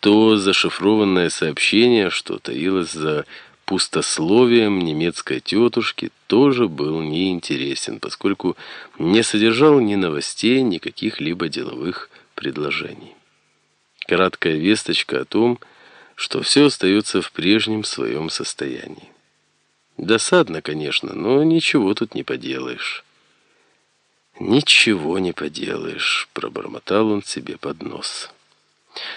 то зашифрованное сообщение, что таилось за пустословием немецкой тетушки, тоже был неинтересен, поскольку не содержал ни новостей, ни каких-либо деловых предложений. Краткая весточка о том, что все остается в прежнем своем состоянии. Досадно, конечно, но ничего тут не поделаешь. «Ничего не поделаешь», — пробормотал он себе под нос.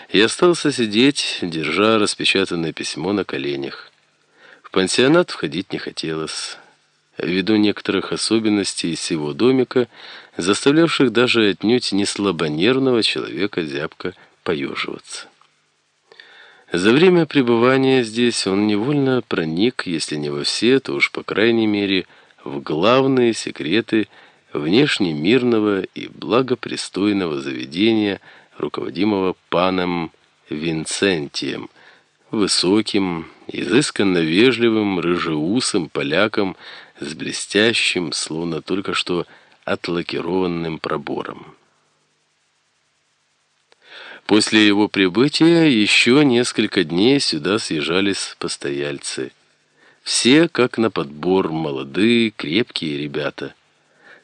И остался сидеть, держа распечатанное письмо на коленях. В пансионат входить не хотелось. Ввиду некоторых особенностей всего домика, заставлявших даже отнюдь не слабонервного человека зябко поеживаться. За время пребывания здесь он невольно проник, если не во все, то уж по крайней мере в главные секреты внешне мирного и благопристойного заведения, руководимого паном Винцентием, высоким, изысканно вежливым, рыжеусым поляком с блестящим, словно только что отлакированным пробором. После его прибытия еще несколько дней сюда съезжались постояльцы. Все, как на подбор, молодые, крепкие ребята.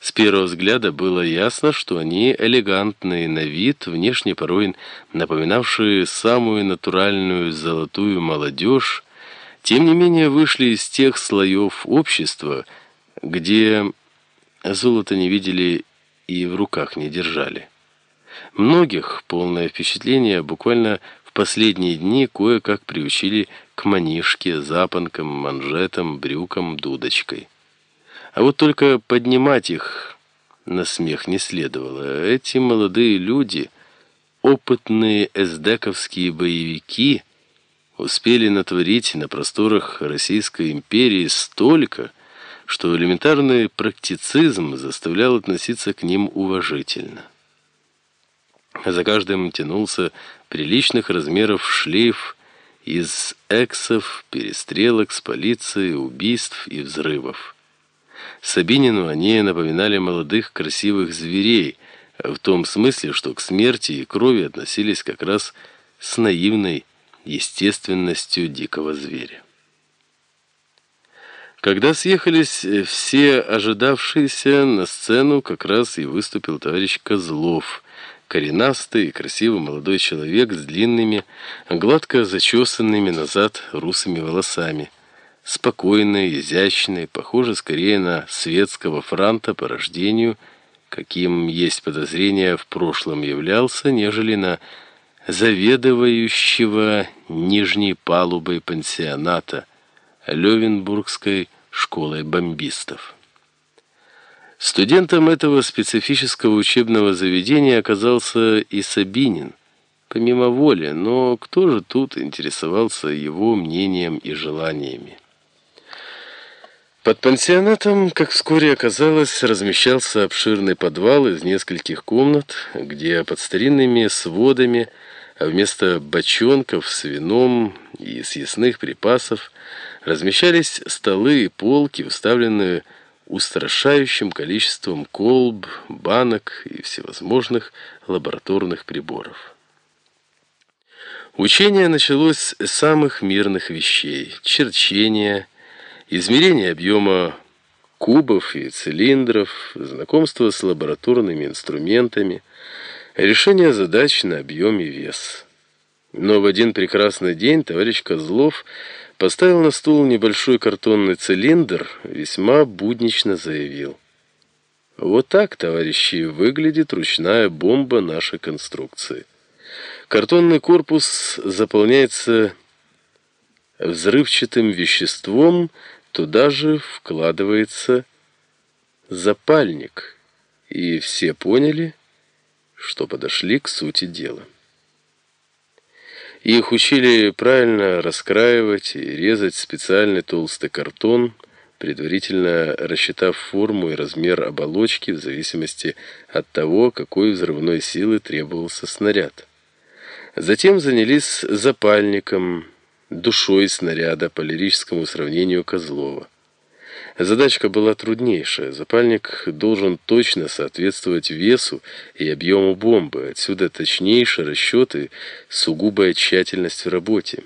С первого взгляда было ясно, что они элегантные на вид, внешне порой напоминавшие самую натуральную золотую молодежь, тем не менее вышли из тех слоев общества, где золото не видели и в руках не держали. Многих полное впечатление буквально в последние дни кое-как приучили к манишке, запонкам, манжетам, брюкам, дудочкой. А вот только поднимать их на смех не следовало. Эти молодые люди, опытные эсдековские боевики, успели натворить на просторах Российской империи столько, что элементарный практицизм заставлял относиться к ним уважительно. За каждым тянулся приличных размеров шлейф из эксов, перестрелок с полицией, убийств и взрывов. Сабинину они напоминали молодых красивых зверей, в том смысле, что к смерти и крови относились как раз с наивной естественностью дикого зверя. Когда съехались все ожидавшиеся, на сцену как раз и выступил товарищ Козлов – коренастый и красивый молодой человек с длинными, гладко зачесанными назад русыми волосами. Спокойный, изящный, похожий скорее на светского франта по рождению, каким есть подозрение в прошлом являлся, нежели на заведующего нижней палубой пансионата Левенбургской школой бомбистов. Студентом этого специфического учебного заведения оказался и Сабинин, помимо воли, но кто же тут интересовался его мнением и желаниями? Под пансионатом, как вскоре оказалось, размещался обширный подвал из нескольких комнат, где под старинными сводами, а вместо бочонков с вином и съестных припасов размещались столы и полки, уставленные устрашающим количеством колб, банок и всевозможных лабораторных приборов. Учение началось с самых мирных вещей – черчения, измерения объема кубов и цилиндров, знакомство с лабораторными инструментами, решение задач на объем и вес. Но в один прекрасный день товарищ Козлов – Поставил на стул небольшой картонный цилиндр, весьма буднично заявил. Вот так, товарищи, выглядит ручная бомба нашей конструкции. Картонный корпус заполняется взрывчатым веществом, туда же вкладывается запальник. И все поняли, что подошли к сути дела. Их учили правильно раскраивать и резать специальный толстый картон, предварительно рассчитав форму и размер оболочки в зависимости от того, какой взрывной силы требовался снаряд. Затем занялись запальником, душой снаряда по лирическому сравнению Козлова. Задачка была труднейшая. Запальник должен точно соответствовать весу и объему бомбы. Отсюда точнейшие расчеты, сугубая тщательность в работе.